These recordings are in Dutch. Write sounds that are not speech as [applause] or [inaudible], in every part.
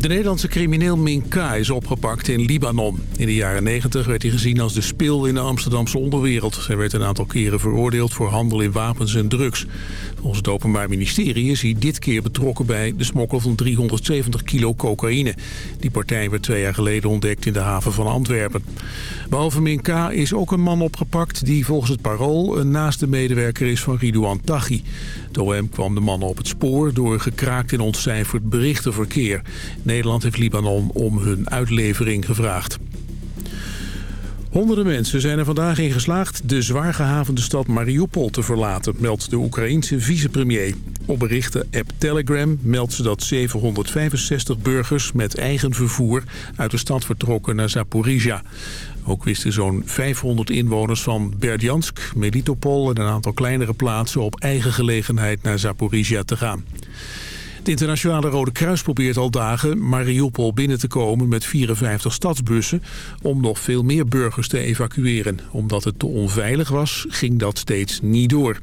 De Nederlandse crimineel Minka is opgepakt in Libanon. In de jaren 90 werd hij gezien als de spil in de Amsterdamse onderwereld. Hij werd een aantal keren veroordeeld voor handel in wapens en drugs. Volgens het Openbaar Ministerie is hij dit keer betrokken bij de smokkel van 370 kilo cocaïne. Die partij werd twee jaar geleden ontdekt in de haven van Antwerpen. Behalve Minka is ook een man opgepakt die volgens het parool een naaste medewerker is van Ridouan Taghi. De OM kwam de mannen op het spoor door gekraakt en ontcijferd berichtenverkeer. Nederland heeft Libanon om hun uitlevering gevraagd. Honderden mensen zijn er vandaag in geslaagd de zwaar gehavende stad Mariupol te verlaten, meldt de Oekraïense vicepremier. Op berichten app Telegram meldt ze dat 765 burgers met eigen vervoer uit de stad vertrokken naar Zaporizhia. Ook wisten zo'n 500 inwoners van Berdjansk, Melitopol en een aantal kleinere plaatsen op eigen gelegenheid naar Zaporizhia te gaan. Het internationale Rode Kruis probeert al dagen Mariupol binnen te komen met 54 stadsbussen om nog veel meer burgers te evacueren. Omdat het te onveilig was, ging dat steeds niet door.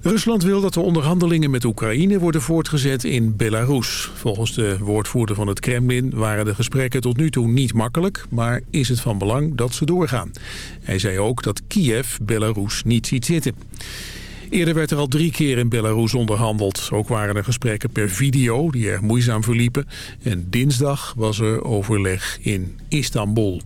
Rusland wil dat de onderhandelingen met Oekraïne worden voortgezet in Belarus. Volgens de woordvoerder van het Kremlin waren de gesprekken tot nu toe niet makkelijk... maar is het van belang dat ze doorgaan. Hij zei ook dat Kiev Belarus niet ziet zitten. Eerder werd er al drie keer in Belarus onderhandeld. Ook waren er gesprekken per video die erg moeizaam verliepen. En dinsdag was er overleg in Istanbul.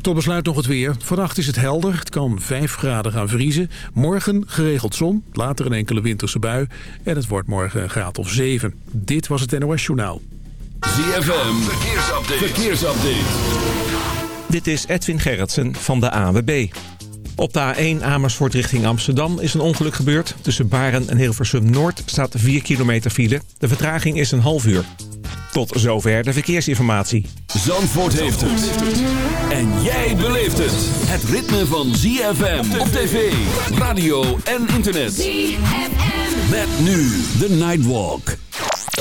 Tot besluit nog het weer. Vannacht is het helder. Het kan 5 graden gaan vriezen. Morgen geregeld zon, later een enkele winterse bui. En het wordt morgen een graad of 7. Dit was het NOS Journaal. ZFM, verkeersupdate. verkeersupdate. Dit is Edwin Gerritsen van de AWB. Op de A1 Amersfoort richting Amsterdam is een ongeluk gebeurd. Tussen Baren en Hilversum Noord staat 4 kilometer file. De vertraging is een half uur. Tot zover de verkeersinformatie. Zandvoort heeft het. En jij beleeft het. Het ritme van ZFM op tv, radio en internet. ZFM. Met nu de Nightwalk.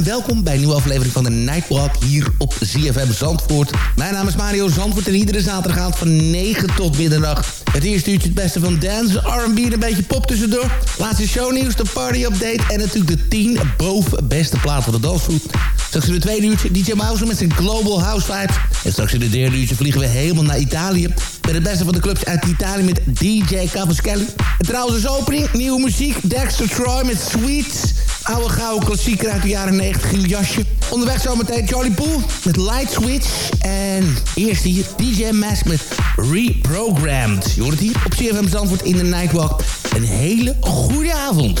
En welkom bij een nieuwe aflevering van de Nightwalk hier op ZFM Zandvoort. Mijn naam is Mario Zandvoort en iedere zaterdagavond van 9 tot middernacht. Het eerste uurtje het beste van dance, R&B en een beetje pop tussendoor. Laatste shownieuws, de party update en natuurlijk de 10 boven beste plaat van de dansvloer. Straks in het tweede uurtje DJ Mouse met zijn Global House Vibes. En straks in het derde uurtje vliegen we helemaal naar Italië. Met het beste van de clubs uit Italië met DJ Cavaschelli. En trouwens als opening, nieuwe muziek. Dexter Troy met Sweets. Oude gouden klassieker uit de jaren 90 jasje. Onderweg zometeen Charlie Pool met Light Switch. En eerst hier DJ Mask met Reprogrammed. Je hoort het hier op CFM Zandvoort in de Nightwalk. Een hele goede avond.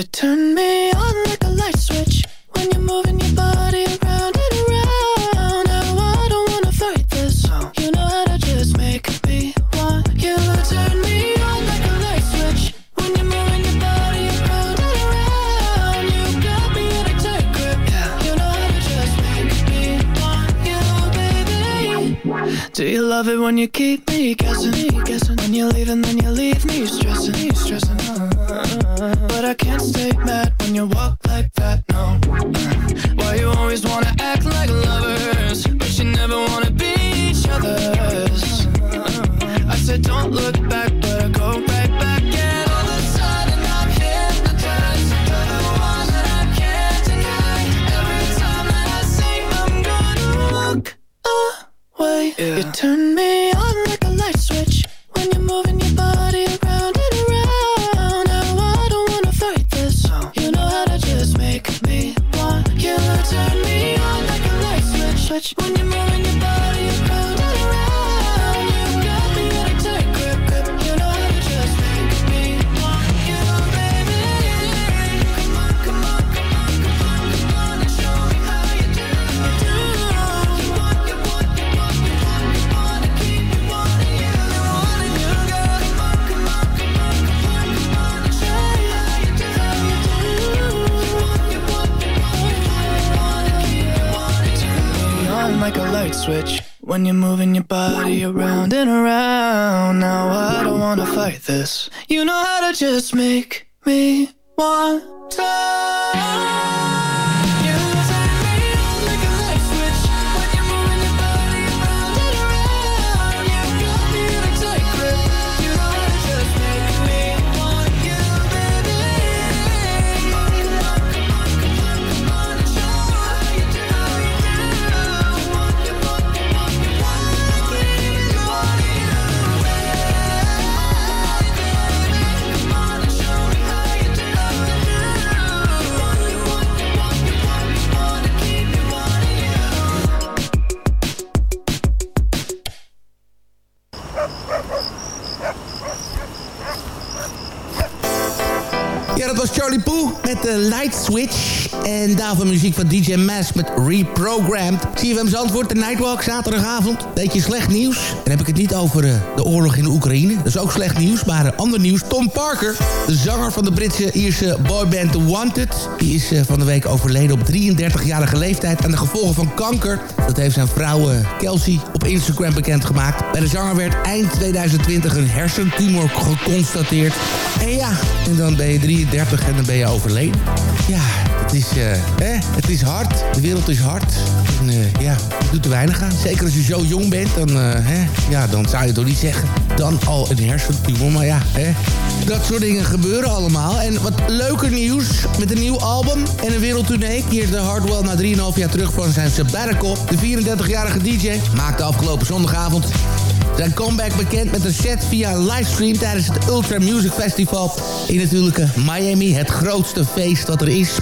You turn met de Light Switch. En daarvoor muziek van DJ Mask met Reprogrammed. CFM Zandvoort, de Nightwalk, zaterdagavond. Beetje slecht nieuws. Dan heb ik het niet over eh, de oorlog in de Oekraïne. Dat is ook slecht nieuws, maar eh, ander nieuws. Tom Parker, de zanger van de Britse Ierse boyband The Wanted... die is eh, van de week overleden op 33-jarige leeftijd... aan de gevolgen van kanker. Dat heeft zijn vrouw Kelsey op Instagram bekendgemaakt. Bij de zanger werd eind 2020 een hersentumor geconstateerd. En ja, en dan ben je 33 en dan ben je overleden. Ja, het is, eh, het is hard. De wereld is hard. En eh, ja, het doet te weinig aan. Zeker als je zo jong bent, dan, eh, hè, ja, dan zou je toch niet zeggen... dan al een hersentumor, maar ja, hè, dat soort dingen gebeuren allemaal. En wat leuker nieuws met een nieuw album en een wereldtournee... keerde Hardwell na 3,5 jaar terug van zijn sabbatical. De 34-jarige DJ maakte afgelopen zondagavond zijn comeback bekend met een set via een livestream tijdens het Ultra Music Festival in natuurlijk Miami. Het grootste feest dat er is.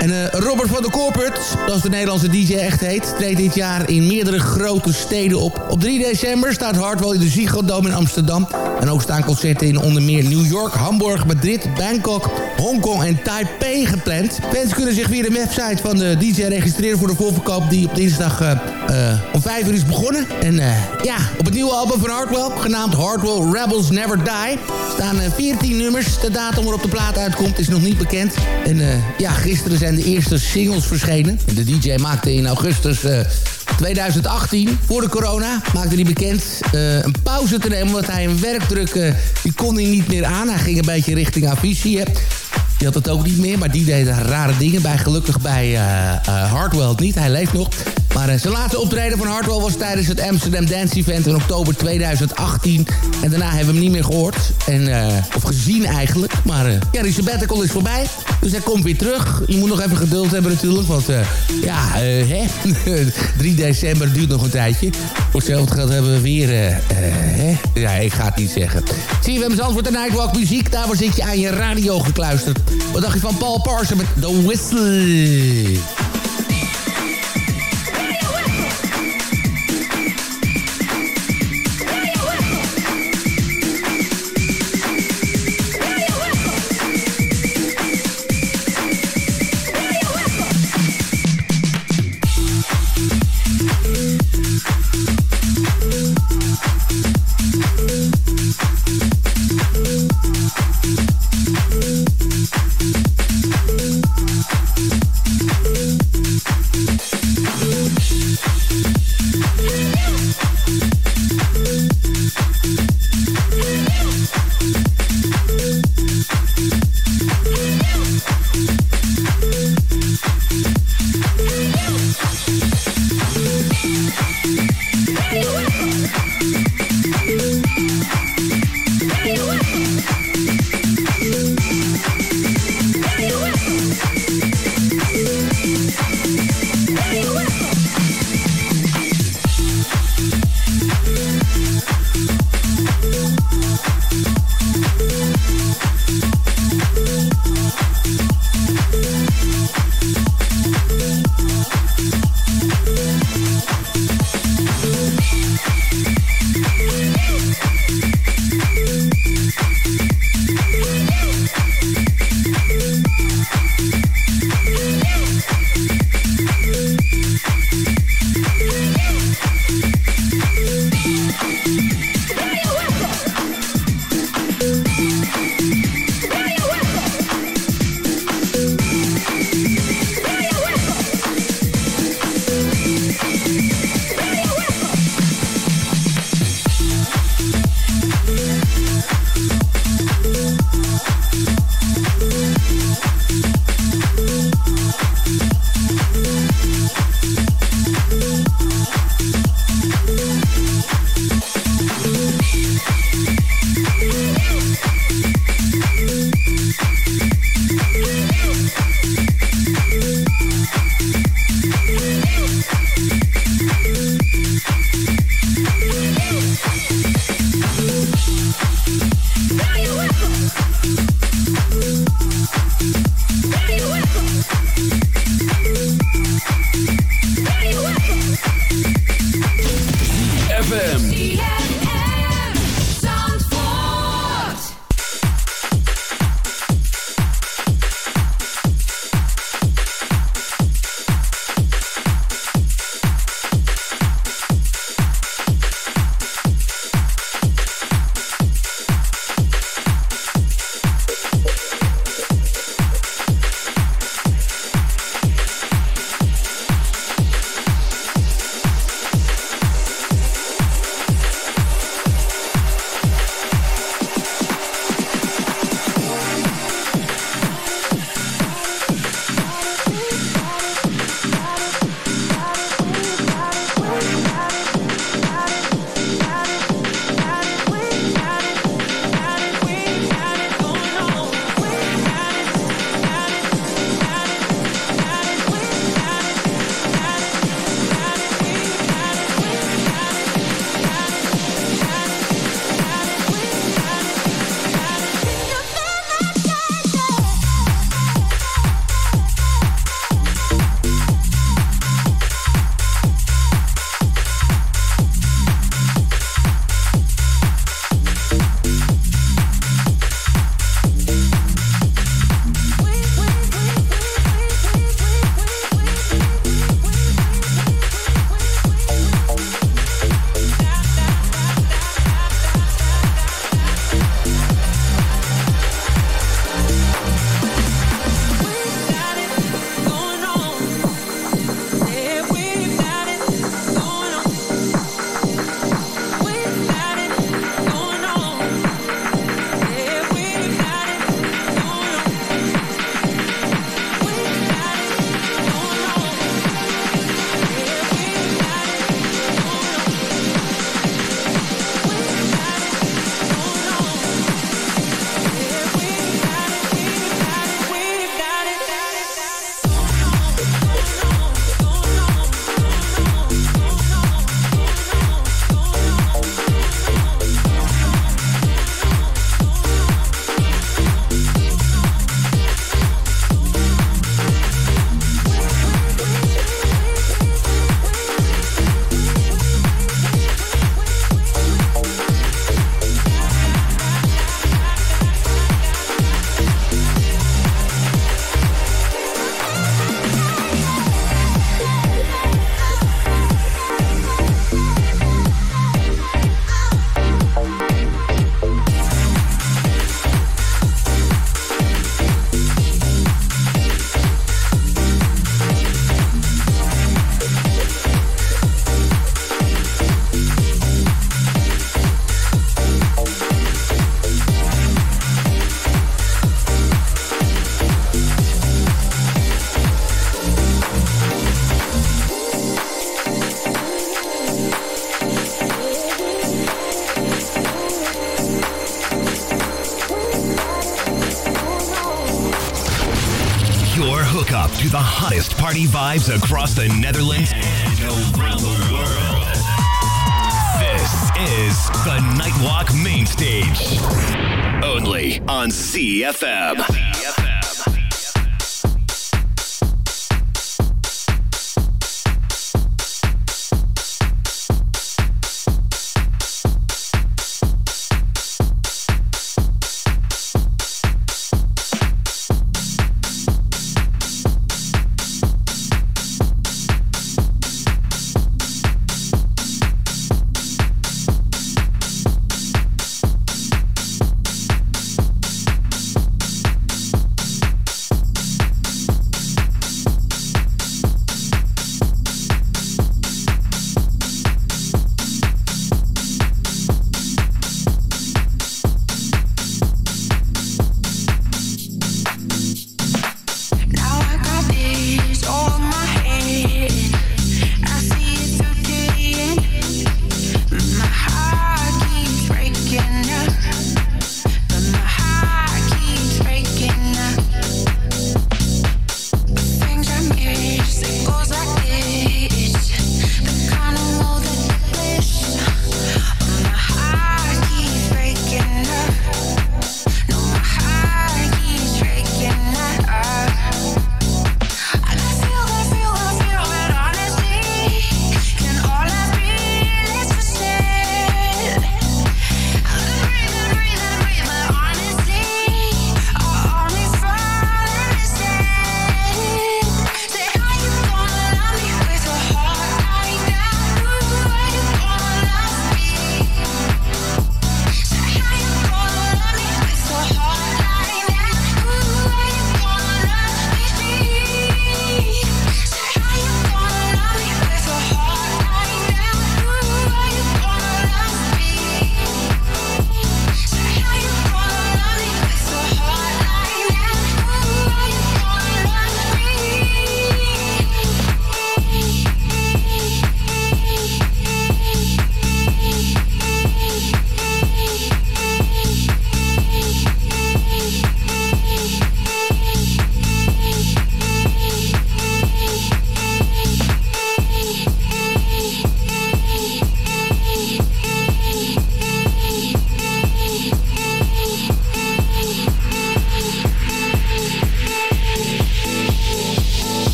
En eh, Robert van der Corput, zoals de Nederlandse DJ echt heet... treedt dit jaar in meerdere grote steden op. Op 3 december staat Hardwell in de Ziggo in Amsterdam. En ook staan concerten in onder meer New York, Hamburg, Madrid, Bangkok, Hongkong en Taipei gepland. Fans kunnen zich via de website van de DJ registreren voor de voorverkoop... die op dinsdag uh, uh, om 5 uur is begonnen. En uh, ja, op het nieuwe album van Hardwell, genaamd Hardwell Rebels Never Die... staan 14 nummers. De datum waarop de plaat uitkomt is nog niet bekend. En ja, gisteren zijn de eerste singles verschenen. En de DJ maakte in augustus uh, 2018, voor de corona, maakte hij bekend een pauze te nemen... omdat hij een werkdruk, die kon hij niet meer aan. Hij ging een beetje richting Avicii. Die had het ook niet meer, maar die deed rare dingen bij. Gelukkig bij uh, Hardwell niet, hij leeft nog. Maar zijn laatste optreden van Hardwell was tijdens het Amsterdam Dance Event in oktober 2018. En daarna hebben we hem niet meer gehoord. En, of gezien eigenlijk. Maar ja, die sabbatical is voorbij. Dus hij komt weer terug. Je moet nog even geduld hebben natuurlijk. Want ja, hè? [laughs] 3 december duurt nog een tijdje. Voor hetzelfde geld hebben we weer... hè? Ja, ik ga het niet zeggen. Zie je, we hebben antwoord de Nightwalk muziek. Daarvoor zit je aan je radio gekluisterd. Wat dacht je van Paul Parson met The Whistle? Vibes across the Netherlands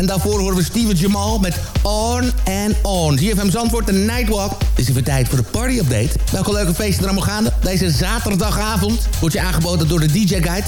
En daarvoor horen we Steven Jamal met On and On. GFM Zandvoort, de Nightwalk. Het is tijd voor de party-update. Welke leuke feesten er allemaal gaande. Deze zaterdagavond wordt je aangeboden door de DJ Guide.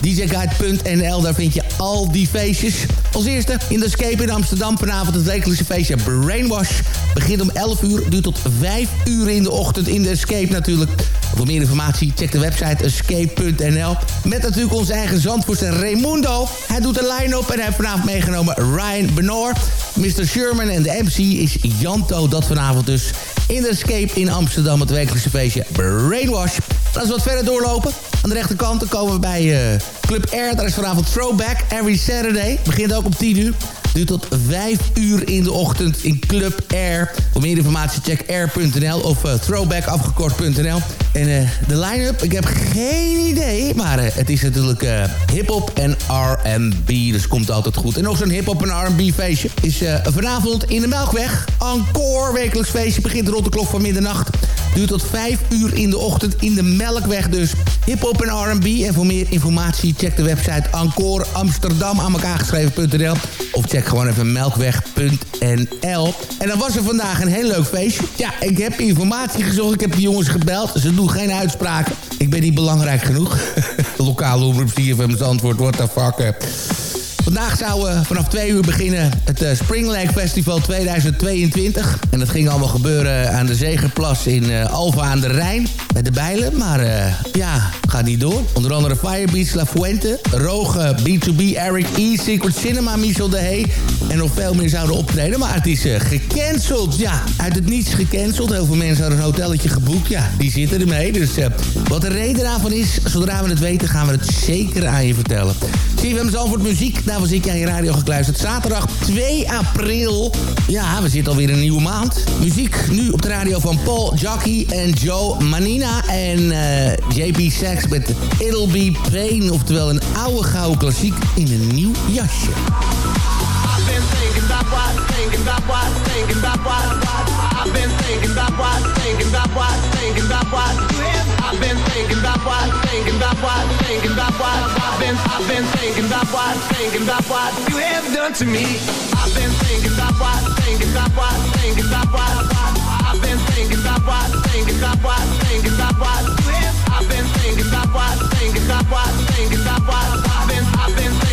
DJGuide.nl, daar vind je al die feestjes. Als eerste in de Escape in Amsterdam vanavond het wekelijkse feestje Brainwash. Begint om 11 uur, duurt tot 5 uur in de ochtend in de Escape natuurlijk. Voor meer informatie check de website escape.nl. Met natuurlijk onze eigen zandvoerster Raimundo. Hij doet de line-up en hij heeft vanavond meegenomen Ryan Benor, Mr. Sherman en de MC is Janto. Dat vanavond dus in de Escape in Amsterdam. Het wekelijkse feestje Brainwash. Laten we wat verder doorlopen. Aan de rechterkant komen we bij uh, Club Air. Daar is vanavond Throwback Every Saturday. Begint ook om 10 uur. Duurt tot 5 uur in de ochtend in Club Air. Voor meer informatie check air.nl of uh, throwbackafgekort.nl. En uh, de line-up, ik heb geen idee. Maar uh, het is natuurlijk uh, hip-hop en RB. Dus komt altijd goed. En nog zo'n hip-hop en RB feestje is vanavond in de Melkweg. Encore wekelijks feestje. Begint rond de klok van middernacht. Duurt tot 5 uur in de ochtend in de Melkweg dus. Hip-hop en RB. En voor meer informatie check de website Encore Amsterdam aan elkaar geschreven.nl. Of check gewoon even melkweg.nl. En dan was er vandaag een heel leuk feestje. Ja, ik heb informatie gezocht. Ik heb de jongens gebeld. Ze doen geen uitspraken. Ik ben niet belangrijk genoeg. [laughs] lokale omroep CFM Zandvoort. What the fuck. Vandaag zou eh, vanaf twee uur beginnen het eh, Spring Lake Festival 2022. En dat ging allemaal gebeuren aan de Zegerplas in Alfa aan de Rijn. Bij de Bijlen, maar ja, gaat niet door. Onder andere Firebeats, La Fuente, Roge, B2B, Eric E, Secret Cinema, Michel de Hey. En nog veel meer zouden optreden, maar het is gecanceld. Ja, uit het niets gecanceld. Heel veel mensen hadden een hotelletje geboekt. Ja, die zitten ermee. Dus wat de reden daarvan is, zodra we het weten, gaan we het zeker aan je vertellen. CFM Zalvoort Muziek, daar was ik aan je radio gekluisterd. Zaterdag 2 april. Ja, we zitten alweer een nieuwe maand. Muziek nu op de radio van Paul Jockey en Joe Manina. En eh, JP Sachs met It'll Be Pain. Oftewel een oude gouden klassiek in een nieuw jasje. I've been thinking about what, thinking about what. I've been, I've been thinking you have done to me. I've been thinking about what, thinking about what. I've been thinking about what, thinking about what, you have. I've been thinking about what, thinking about what. I've been, I've been thinking.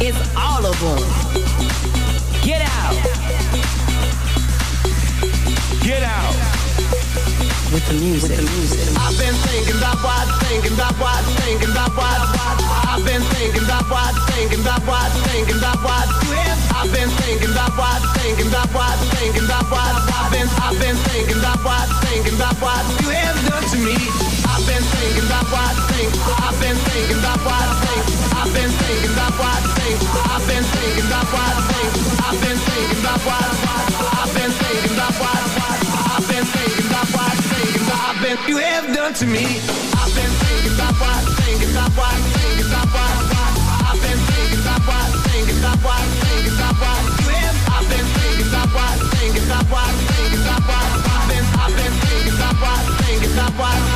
It's all of them. Get out. Get out. With the music. With the music. I've been thinking about what, thinking about what, thinking about what, what. I've been thinking about what, thinking about what, thinking about what. I've been thinking about what, thinking about what, thinking about what. I've been, I've been thinking about what, thinking about what you have done to me. I've been thinking about what, think. I've been thinking about what, think. I've been thinking about what, think. I've been thinking about what, think. I've been thinking about what, what. I've been thinking about what, what. I've been thinking about what, thinking about I've been you have done to me. I've been thinking about what, thinking about what, thinking about what, what. I've been thinking about what, thinking about what, thinking about what you have. I've been thinking about what, thinking about what, thinking about what. I've been, I've been thinking about what, thinking about what.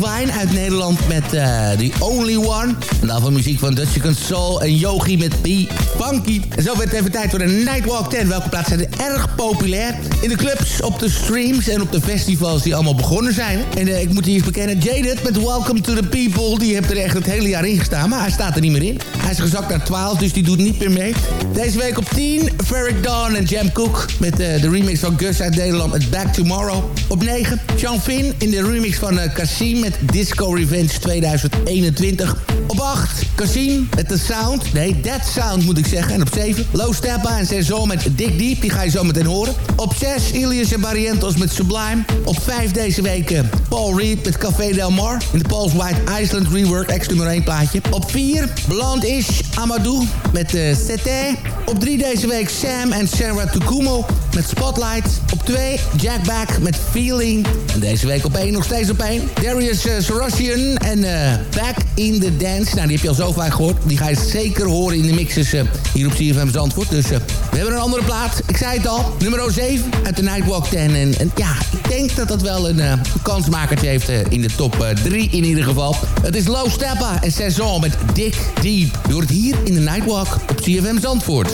Divine uit Nederland met uh, The Only One. En daarvan muziek van Dutch Soul en Yogi met P. Funky. En zo werd het even tijd voor de Nightwalk 10. Welke plaatsen zijn erg populair? In de clubs, op de streams en op de festivals die allemaal begonnen zijn. En uh, ik moet hier bekennen, Jaded met Welcome to the People. Die heeft er echt het hele jaar in gestaan, maar hij staat er niet meer in. Hij is gezakt naar 12, dus die doet niet meer mee. Deze week op 10, Ferric Dawn en Jam Cook met uh, de remix van Gus uit Nederland met Back Tomorrow. Op 9, Sean Finn in de remix van uh, Cassim met Disco Revenge 2021. Op 8, Cassim met The Sound. Nee, That Sound moet ik zeggen. En op 7, Low Steppa en Sezon met Dick Deep. Die ga je zo meteen horen. Op 6, Ilias en Barrientos met Sublime. Op 5 deze week uh, Paul Reed met Café Del Mar. In de Paul's White Iceland Rework, ex nummer 1 plaatje. Op 4, Blonde Ish Amadou met uh, Cete. Op 3 deze week Sam en Sarah Tukumo met Spotlight. Op 2 Jack Back met Feeling. En deze week op 1 nog steeds op 1. Darius uh, en uh, Back in the Dance. Nou, die heb je al zo vaak gehoord. Die ga je zeker horen in de mixes uh, hier op CFM Zandvoort. Dus we hebben een andere plaat. Ik zei het al, nummer 7 uit de Nightwalk 10. En, en ja, ik denk dat dat wel een kansmakertje heeft in de top 3 in ieder geval. Het is Low Steppa en Saison met Dick Deep. Je hoort hier in de Nightwalk op CFM Zandvoort.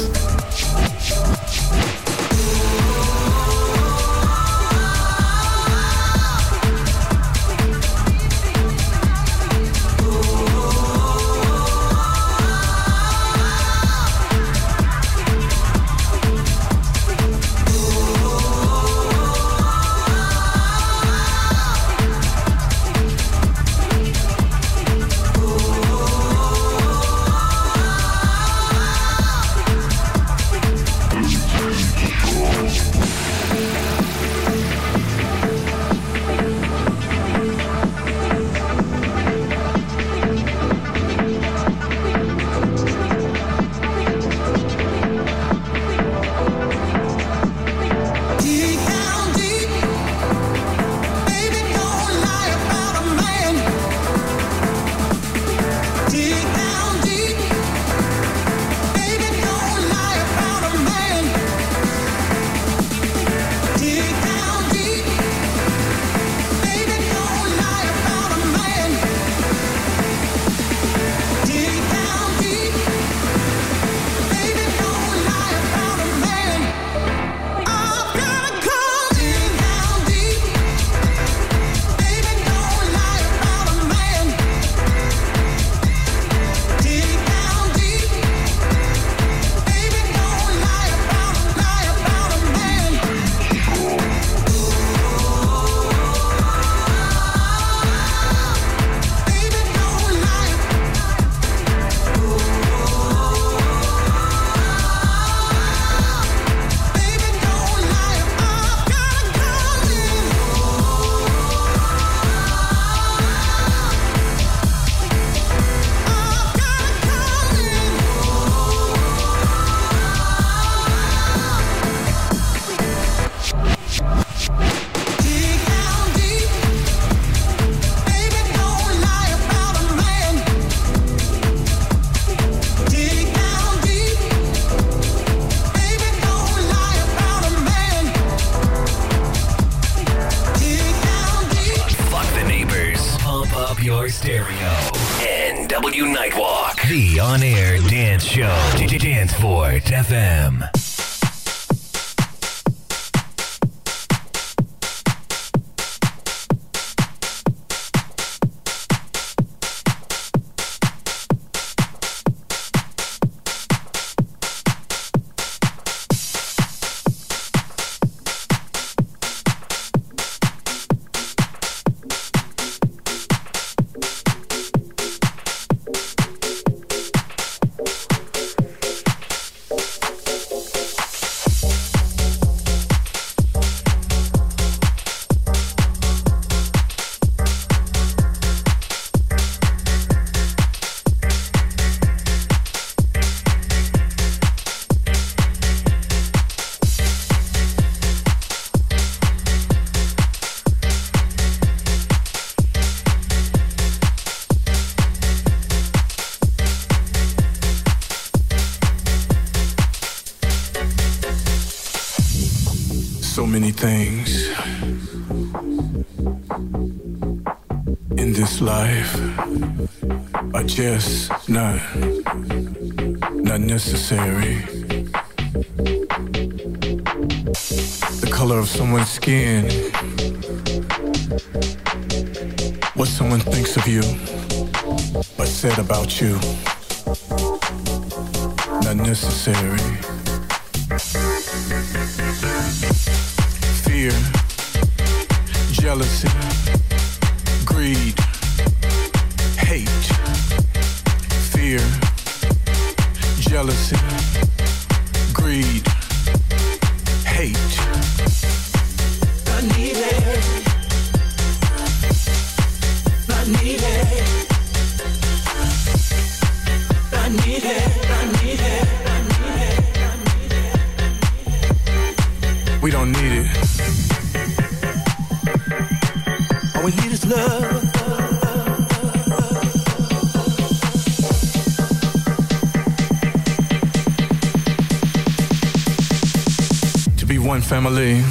just not, not necessary. The color of someone's skin, what someone thinks of you, but said about you, not necessary. To be one family.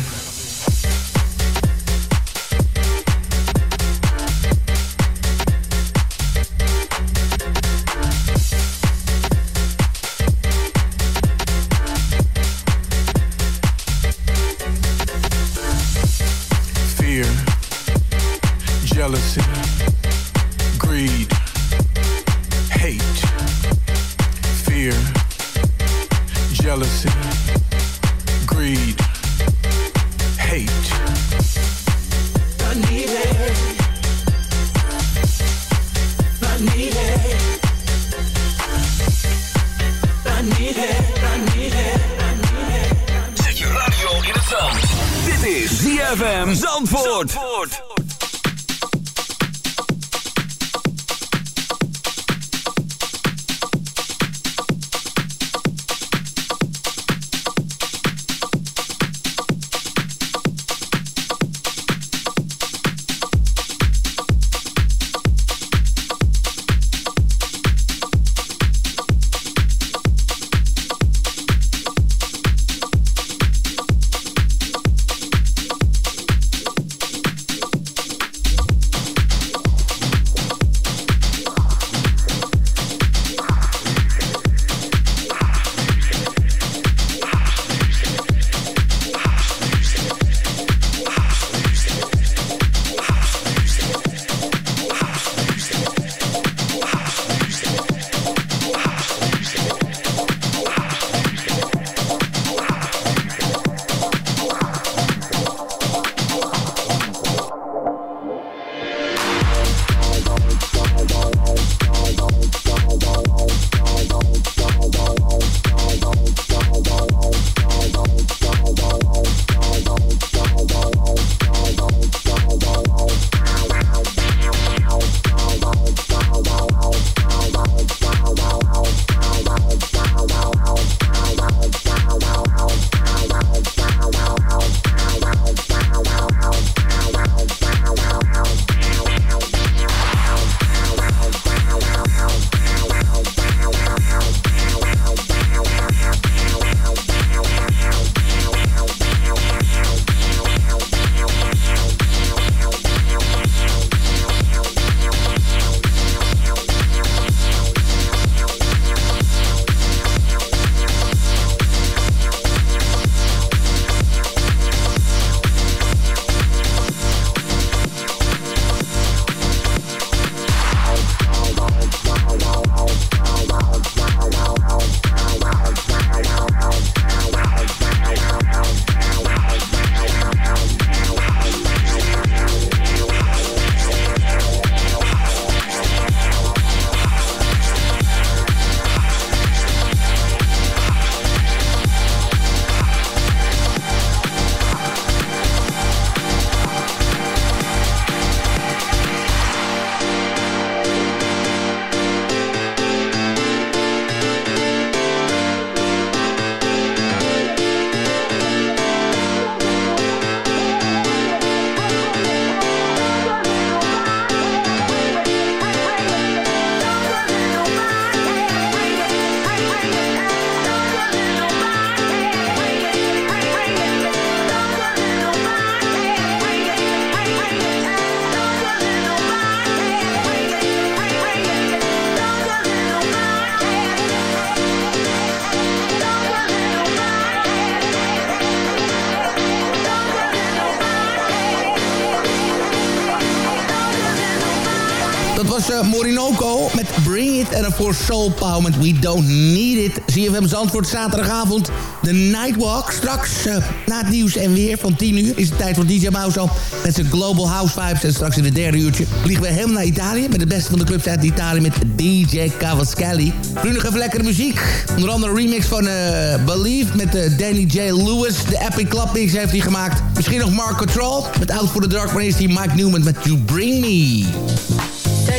Morinoco met Bring It. En voor Soul Power met We Don't Need It. ZFM Zandvoort zaterdagavond. De Nightwalk. Straks uh, na het nieuws en weer van 10 uur is het tijd voor DJ Mauso. Met zijn Global House Vibes. En straks in het derde uurtje vliegen we helemaal naar Italië. Met de beste van de clubs uit Italië met DJ Cavaschelli. Nu nog even lekkere muziek. Onder andere een remix van uh, Believe met Danny J. Lewis. De Epic Club Mix heeft hij gemaakt. Misschien nog Mark Control met Out for the Dark. Maar is die Mike Newman met You Bring Me.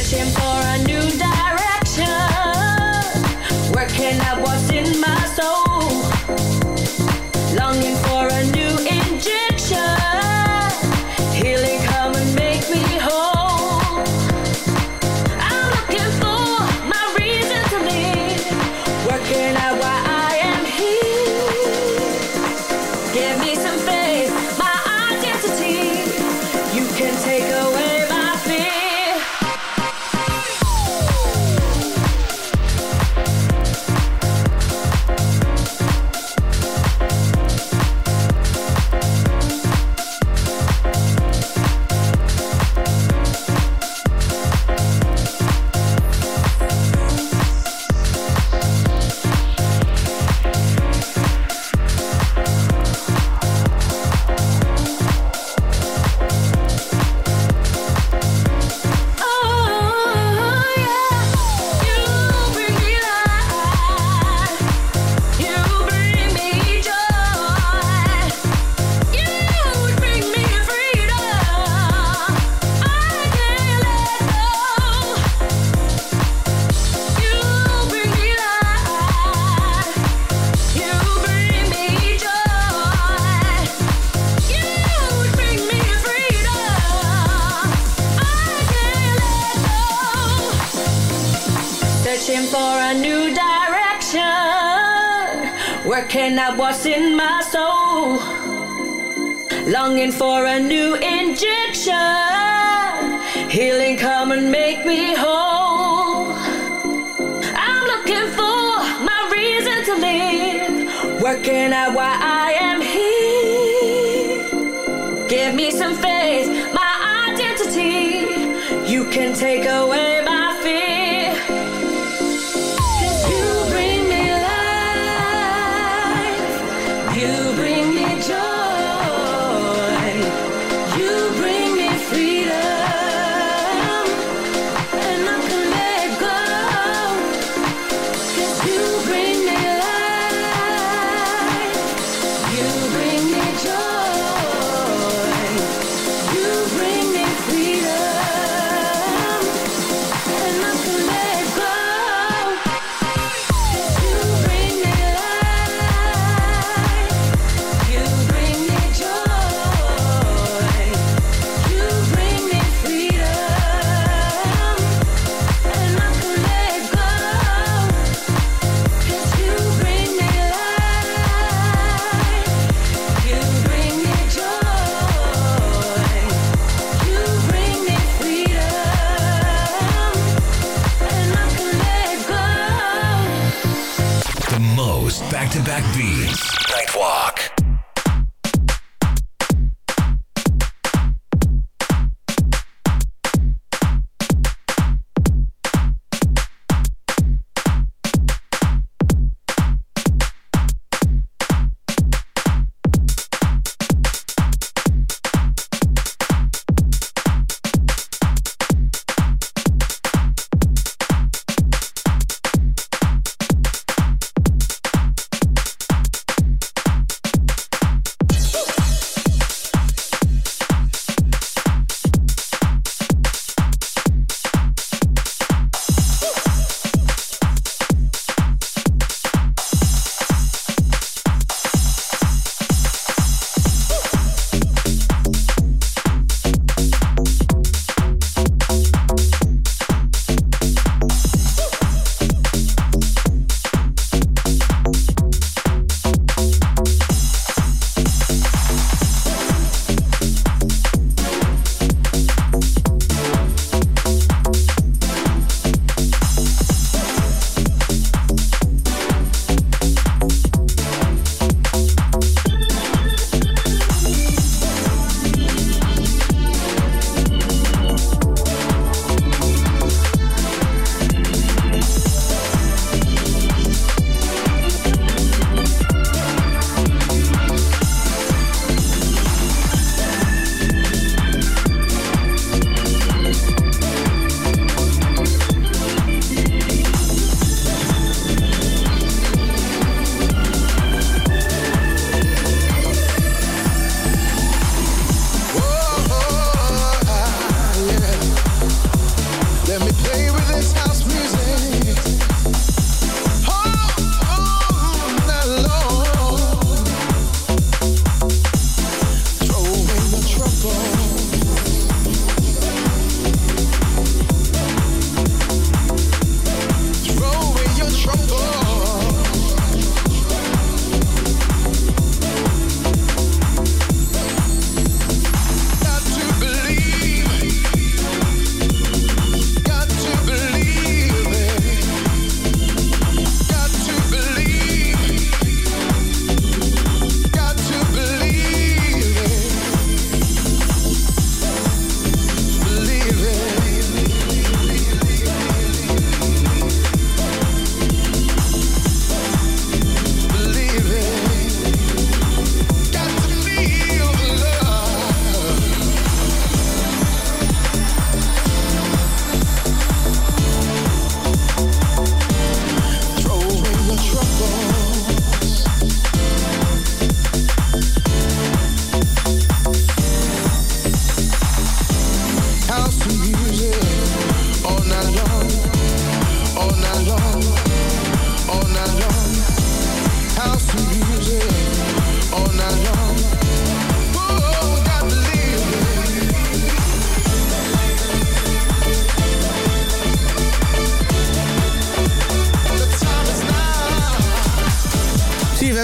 Searching for a new direction. Working out what's in my soul.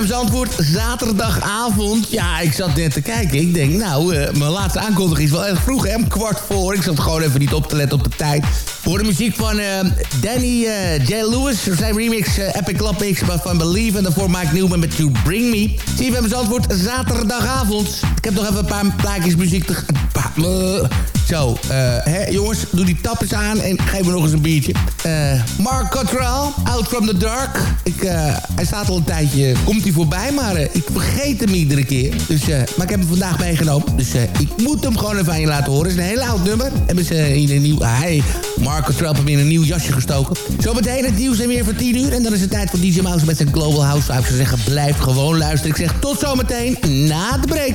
CFM Zandvoort, zaterdagavond. Ja, ik zat net te kijken. Ik denk, nou, uh, mijn laatste aankondiging is wel erg vroeg, hè? Kwart voor. Ik zat gewoon even niet op te letten op de tijd. Voor de muziek van uh, Danny uh, J. Lewis. Zijn remix, Epic Club Mix van Believe. En daarvoor Mike Newman met To Bring Me. CFM Zandvoort, zaterdagavond. Ik heb nog even een paar plaatjes muziek te... Zo, hè, jongens, doe die tappers aan en geef me nog eens een biertje. Mark Cottrell, Out From The Dark. Ik, hij staat al een tijdje, komt hij voorbij, maar ik vergeet hem iedere keer. Dus, maar ik heb hem vandaag meegenomen. Dus ik moet hem gewoon even aan je laten horen. Het is een heel oud nummer. Hebben ze in een nieuw... Hij, Mark Cottrell, heeft hem in een nieuw jasje gestoken. Zometeen het nieuws en weer voor 10 uur. En dan is het tijd voor DJ Mouse met zijn Global House. Zou ik zeggen, blijf gewoon luisteren. Ik zeg tot zometeen na de break.